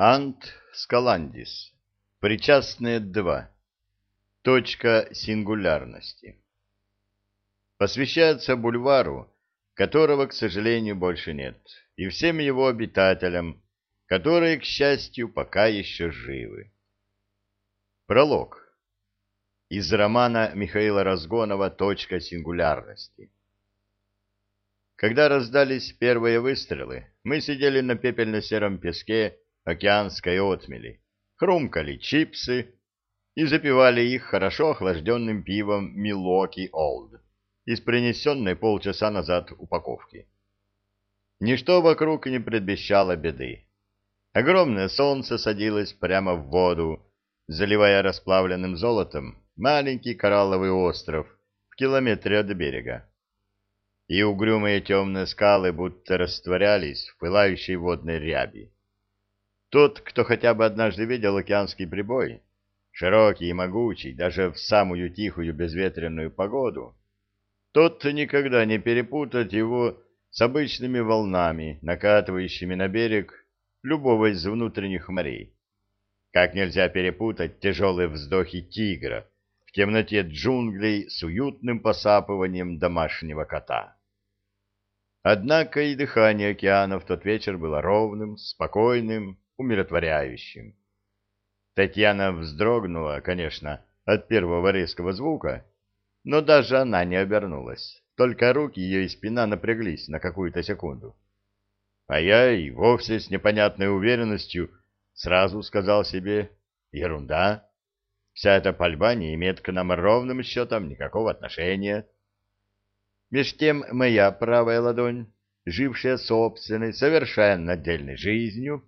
Ант Скаландис. Причастные два. Точка сингулярности. Посвящается бульвару, которого, к сожалению, больше нет, и всем его обитателям, которые, к счастью, пока еще живы. Пролог. Из романа Михаила Разгонова «Точка сингулярности». Когда раздались первые выстрелы, мы сидели на пепельно-сером песке океанской отмели, хрумкали чипсы и запивали их хорошо охлажденным пивом «Милоки Олд» из принесенной полчаса назад упаковки. Ничто вокруг не предвещало беды. Огромное солнце садилось прямо в воду, заливая расплавленным золотом маленький коралловый остров в километре от берега. И угрюмые темные скалы будто растворялись в пылающей водной ряби. Тот, кто хотя бы однажды видел океанский прибой, широкий и могучий, даже в самую тихую безветренную погоду, тот никогда не перепутает его с обычными волнами, накатывающими на берег любого из внутренних морей. Как нельзя перепутать тяжелые вздохи тигра в темноте джунглей с уютным посапыванием домашнего кота. Однако и дыхание океана в тот вечер было ровным, спокойным, умиротворяющим. Татьяна вздрогнула, конечно, от первого резкого звука, но даже она не обернулась, только руки ее и спина напряглись на какую-то секунду. А я и вовсе с непонятной уверенностью сразу сказал себе «Ерунда! Вся эта пальба не имеет к нам ровным счетом никакого отношения». Меж тем моя правая ладонь, жившая собственной, совершенно отдельной жизнью,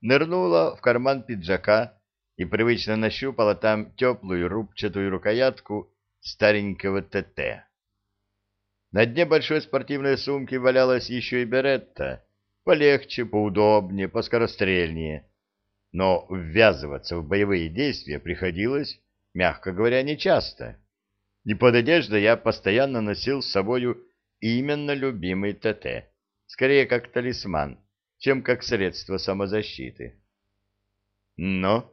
нырнула в карман пиджака и привычно нащупала там теплую рубчатую рукоятку старенького ТТ. На дне большой спортивной сумки валялась еще и беретта, полегче, поудобнее, поскорострельнее. Но ввязываться в боевые действия приходилось, мягко говоря, нечасто. И под одеждой я постоянно носил с собою именно любимый ТТ, скорее как талисман, чем как средство самозащиты. Но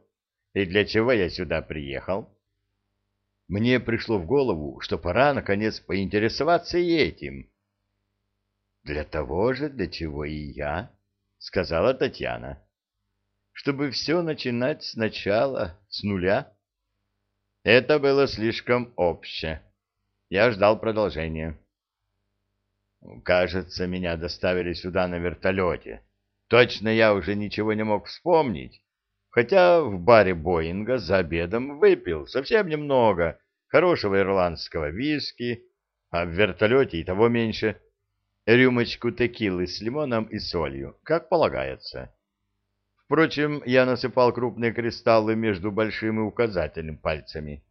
и для чего я сюда приехал? мне пришло в голову, что пора, наконец, поинтересоваться и этим. — Для того же, для чего и я, — сказала Татьяна. — Чтобы все начинать сначала, с нуля. Это было слишком обще. Я ждал продолжения. Кажется, меня доставили сюда на вертолете. Точно я уже ничего не мог вспомнить, хотя в баре Боинга за обедом выпил совсем немного хорошего ирландского виски, а в вертолете и того меньше, рюмочку текилы с лимоном и солью, как полагается. Впрочем, я насыпал крупные кристаллы между большим и указательным пальцами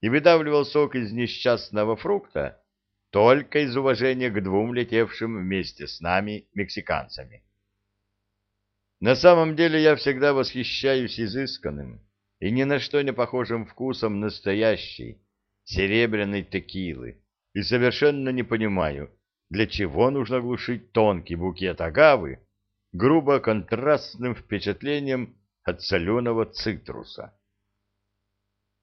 и выдавливал сок из несчастного фрукта только из уважения к двум летевшим вместе с нами мексиканцами. На самом деле я всегда восхищаюсь изысканным и ни на что не похожим вкусом настоящей, серебряной текилы и совершенно не понимаю, для чего нужно глушить тонкий букет агавы грубо контрастным впечатлением от соленого цитруса.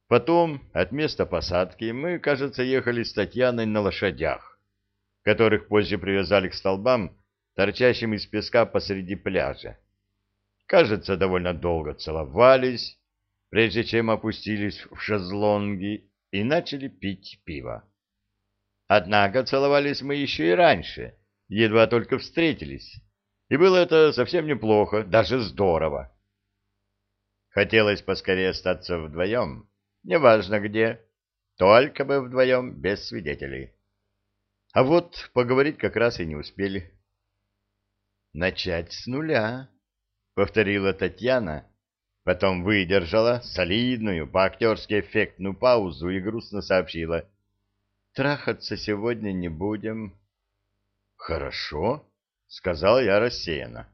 Потом от места посадки мы, кажется, ехали с Татьяной на лошадях, которых позже привязали к столбам, торчащим из песка посреди пляжа кажется, довольно долго целовались, прежде чем опустились в шезлонги и начали пить пиво. Однако целовались мы еще и раньше, едва только встретились, и было это совсем неплохо, даже здорово. Хотелось поскорее остаться вдвоем, неважно где, только бы вдвоем, без свидетелей. А вот поговорить как раз и не успели. Начать с нуля, — повторила Татьяна, потом выдержала солидную, по-актерски эффектную паузу и грустно сообщила. «Трахаться сегодня не будем». «Хорошо», — сказал я рассеянно.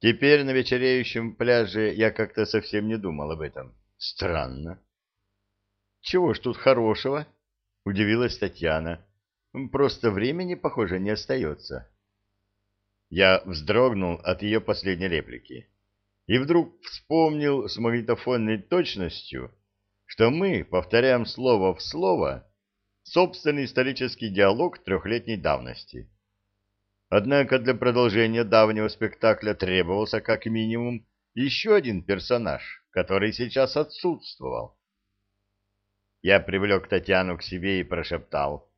Теперь на вечереющем пляже я как-то совсем не думал об этом. Странно. «Чего ж тут хорошего?» — удивилась Татьяна. «Просто времени, похоже, не остается». Я вздрогнул от ее последней реплики. и вдруг вспомнил с магнитофонной точностью, что мы повторяем слово в слово собственный исторический диалог трехлетней давности. Однако для продолжения давнего спектакля требовался как минимум еще один персонаж, который сейчас отсутствовал. Я привлек Татьяну к себе и прошептал.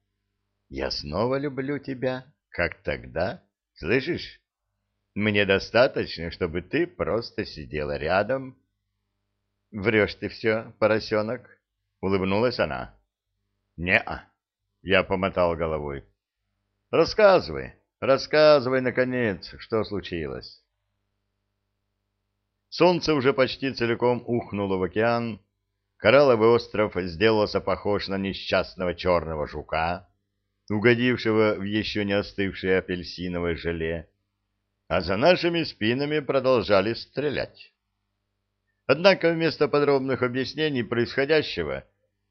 «Я снова люблю тебя, как тогда. Слышишь? Мне достаточно, чтобы ты просто сидела рядом». «Врешь ты все, поросенок», — улыбнулась она. «Не-а», — я помотал головой. «Рассказывай, рассказывай, наконец, что случилось». Солнце уже почти целиком ухнуло в океан, Коралловый остров сделался похож на несчастного черного жука, угодившего в еще не остывшее апельсиновое желе, а за нашими спинами продолжали стрелять. Однако вместо подробных объяснений происходящего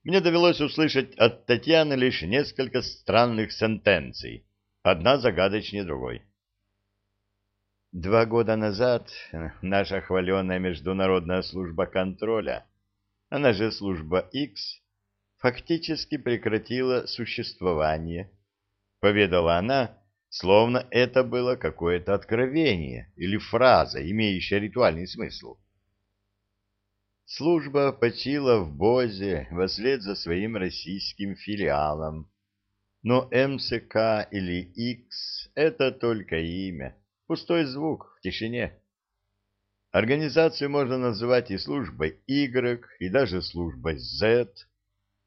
мне довелось услышать от Татьяны лишь несколько странных сентенций, одна загадочнее другой. Два года назад наша хваленая международная служба контроля она же служба X, фактически прекратила существование, поведала она, словно это было какое-то откровение или фраза, имеющая ритуальный смысл. Служба почила в Бозе вслед за своим российским филиалом. Но МСК или X — это только имя, пустой звук в тишине. Организацию можно называть и службой Y, и даже службой Z,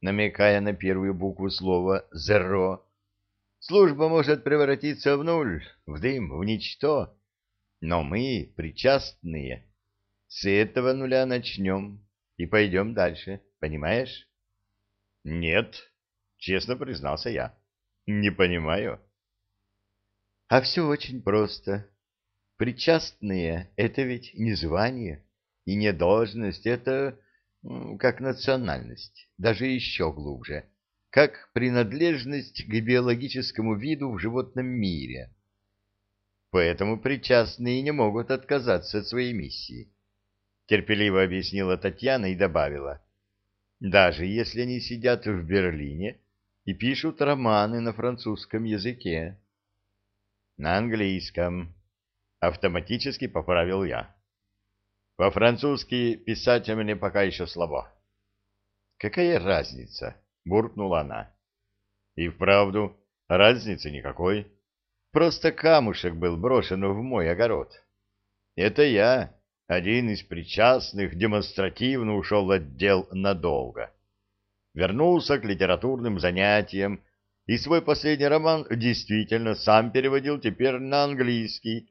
намекая на первую букву слова «зеро». Служба может превратиться в нуль, в дым, в ничто, но мы, причастные, с этого нуля начнем и пойдем дальше, понимаешь? — Нет, — честно признался я, — не понимаю. — А все очень просто. Причастные — это ведь не звание и не должность, это как национальность, даже еще глубже, как принадлежность к биологическому виду в животном мире. Поэтому причастные не могут отказаться от своей миссии. Терпеливо объяснила Татьяна и добавила. Даже если они сидят в Берлине и пишут романы на французском языке. На английском, Автоматически поправил я. По-французски писать мне пока еще слабо. Какая разница? Буркнула она. И вправду, разницы никакой. Просто камушек был брошен в мой огород. Это я, один из причастных, демонстративно ушел от дел надолго. Вернулся к литературным занятиям, и свой последний роман действительно сам переводил теперь на английский,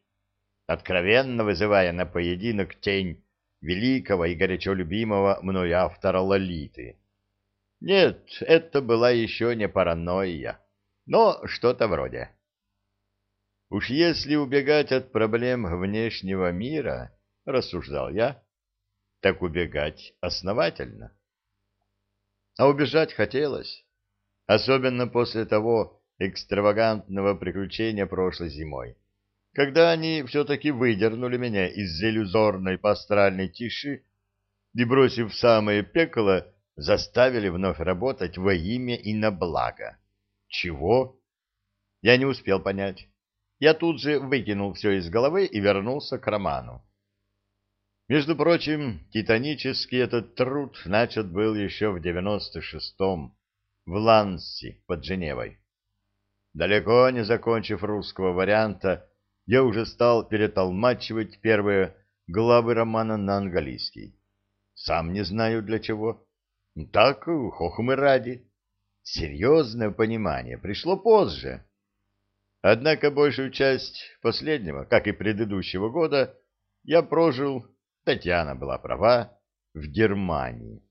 откровенно вызывая на поединок тень великого и горячо любимого мной автора Лолиты. Нет, это была еще не паранойя, но что-то вроде. Уж если убегать от проблем внешнего мира, рассуждал я, так убегать основательно. А убежать хотелось, особенно после того экстравагантного приключения прошлой зимой когда они все-таки выдернули меня из иллюзорной пастральной тиши и, бросив в самое пекло, заставили вновь работать во имя и на благо. Чего? Я не успел понять. Я тут же выкинул все из головы и вернулся к роману. Между прочим, титанический этот труд начат был еще в девяносто шестом в Ланси под Женевой. Далеко не закончив русского варианта, я уже стал перетолмачивать первые главы романа на английский. Сам не знаю для чего. Так, хохмы ради. Серьезное понимание пришло позже. Однако большую часть последнего, как и предыдущего года, я прожил, Татьяна была права, в Германии.